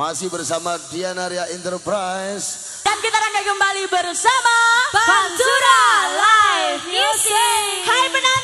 Masih bersama Dianaria Enterprise. Dan kita rangkai kembali bersama Pantura Live Music. Hai penari.